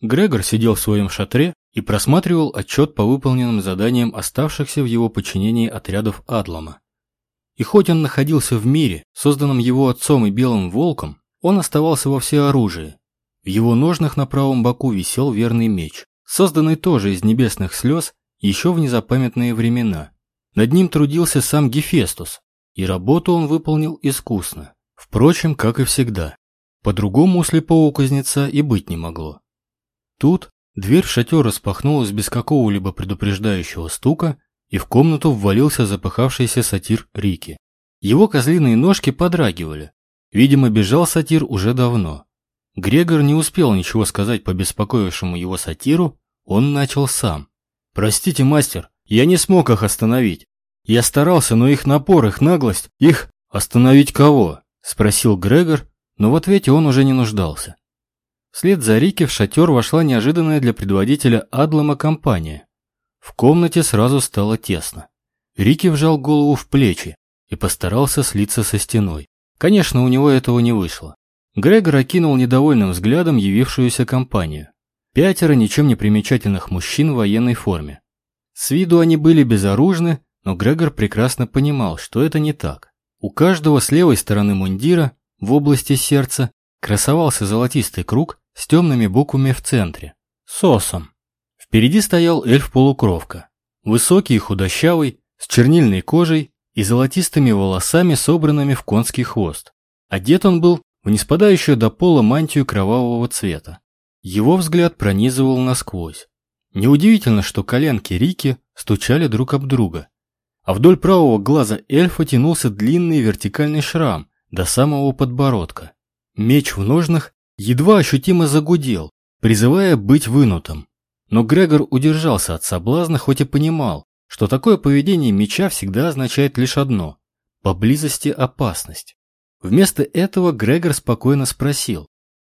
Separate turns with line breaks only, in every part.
Грегор сидел в своем шатре и просматривал отчет по выполненным заданиям оставшихся в его подчинении отрядов Адлама. И хоть он находился в мире, созданном его отцом и Белым Волком, он оставался во всеоружии. В его ножнах на правом боку висел верный меч, созданный тоже из небесных слез еще в незапамятные времена. Над ним трудился сам Гефестус, и работу он выполнил искусно. Впрочем, как и всегда. По-другому у слепого кузнеца и быть не могло. Тут дверь в шатер распахнулась без какого-либо предупреждающего стука, и в комнату ввалился запыхавшийся сатир Рики. Его козлиные ножки подрагивали. Видимо, бежал сатир уже давно. Грегор не успел ничего сказать по беспокоившему его сатиру, он начал сам. «Простите, мастер, я не смог их остановить. Я старался, но их напор, их наглость, их... Остановить кого?» – спросил Грегор, но в ответе он уже не нуждался. Вслед за Рики в шатер вошла неожиданная для предводителя Адлама компания. В комнате сразу стало тесно. Рики вжал голову в плечи и постарался слиться со стеной. Конечно, у него этого не вышло. Грегор окинул недовольным взглядом явившуюся компанию. Пятеро ничем не примечательных мужчин в военной форме. С виду они были безоружны, но Грегор прекрасно понимал, что это не так. У каждого с левой стороны мундира, в области сердца, красовался золотистый круг с темными буквами в центре – СОСом. Впереди стоял эльф-полукровка. Высокий и худощавый, с чернильной кожей и золотистыми волосами, собранными в конский хвост. Одет он был в неспадающую до пола мантию кровавого цвета. Его взгляд пронизывал насквозь. Неудивительно, что коленки Рики стучали друг об друга. А вдоль правого глаза эльфа тянулся длинный вертикальный шрам до самого подбородка. Меч в ножнах едва ощутимо загудел, призывая быть вынутым. Но Грегор удержался от соблазна, хоть и понимал, что такое поведение меча всегда означает лишь одно – поблизости опасность. Вместо этого Грегор спокойно спросил,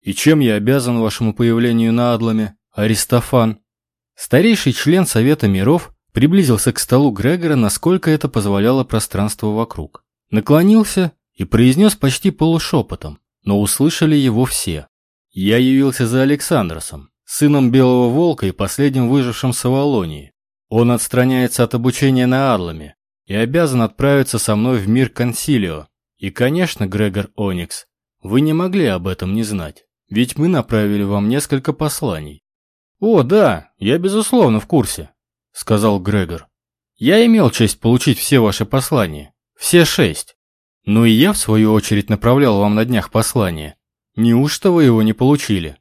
«И чем я обязан вашему появлению на Адламе, Аристофан?» Старейший член Совета миров приблизился к столу Грегора, насколько это позволяло пространство вокруг. Наклонился и произнес почти полушепотом, но услышали его все. «Я явился за Александросом, сыном Белого Волка и последним выжившим с Авалонии. Он отстраняется от обучения на Арламе и обязан отправиться со мной в мир Консилио. И, конечно, Грегор Оникс, вы не могли об этом не знать, ведь мы направили вам несколько посланий. «О, да, я безусловно в курсе», — сказал Грегор. «Я имел честь получить все ваши послания, все шесть. Но и я, в свою очередь, направлял вам на днях послание. Неужто вы его не получили?»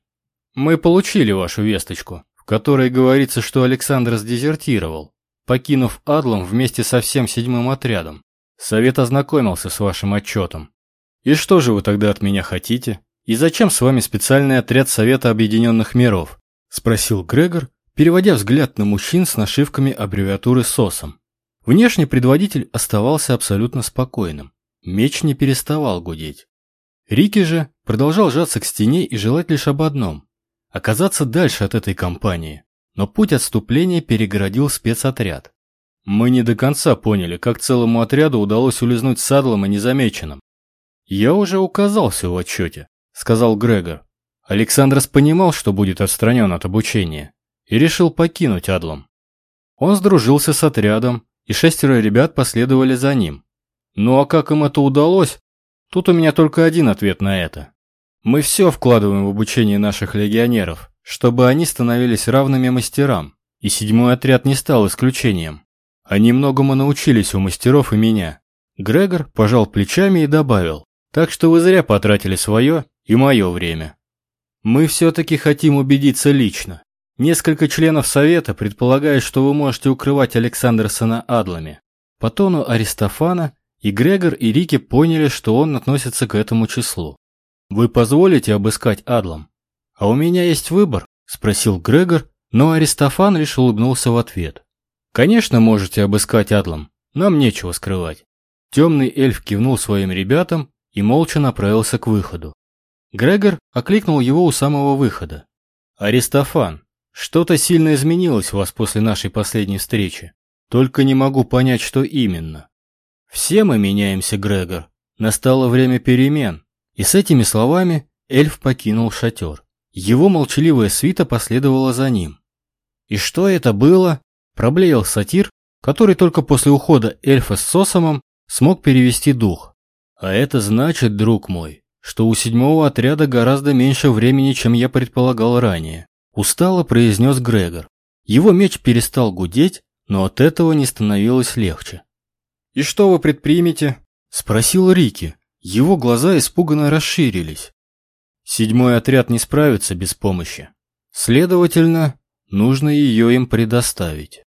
Мы получили вашу весточку, в которой говорится, что Александр сдезертировал, покинув Адлом вместе со всем седьмым отрядом. Совет ознакомился с вашим отчетом. И что же вы тогда от меня хотите? И зачем с вами специальный отряд Совета Объединенных Миров? Спросил Грегор, переводя взгляд на мужчин с нашивками аббревиатуры СОСом. Внешне предводитель оставался абсолютно спокойным. Меч не переставал гудеть. Рики же продолжал сжаться к стене и желать лишь об одном оказаться дальше от этой компании, но путь отступления перегородил спецотряд. Мы не до конца поняли, как целому отряду удалось улизнуть с Адлом и незамеченным. «Я уже указал все в отчете», — сказал Грегор. Александрос понимал, что будет отстранен от обучения, и решил покинуть Адлом. Он сдружился с отрядом, и шестеро ребят последовали за ним. Ну а как им это удалось? Тут у меня только один ответ на это. Мы все вкладываем в обучение наших легионеров, чтобы они становились равными мастерам, и седьмой отряд не стал исключением. Они многому научились у мастеров и меня. Грегор пожал плечами и добавил, так что вы зря потратили свое и мое время. Мы все-таки хотим убедиться лично. Несколько членов Совета предполагают, что вы можете укрывать Александрсона адлами. По тону Аристофана и Грегор, и Рики поняли, что он относится к этому числу. «Вы позволите обыскать Адлом?» «А у меня есть выбор?» – спросил Грегор, но Аристофан лишь улыбнулся в ответ. «Конечно, можете обыскать Адлом, нам нечего скрывать». Темный эльф кивнул своим ребятам и молча направился к выходу. Грегор окликнул его у самого выхода. «Аристофан, что-то сильно изменилось у вас после нашей последней встречи. Только не могу понять, что именно». «Все мы меняемся, Грегор. Настало время перемен. И с этими словами эльф покинул шатер. Его молчаливая свита последовала за ним. «И что это было?» – проблеял сатир, который только после ухода эльфа с Сосомом смог перевести дух. «А это значит, друг мой, что у седьмого отряда гораздо меньше времени, чем я предполагал ранее», – устало произнес Грегор. Его меч перестал гудеть, но от этого не становилось легче. «И что вы предпримете?» – спросил Рики. Его глаза испуганно расширились. Седьмой отряд не справится без помощи. Следовательно, нужно ее им предоставить.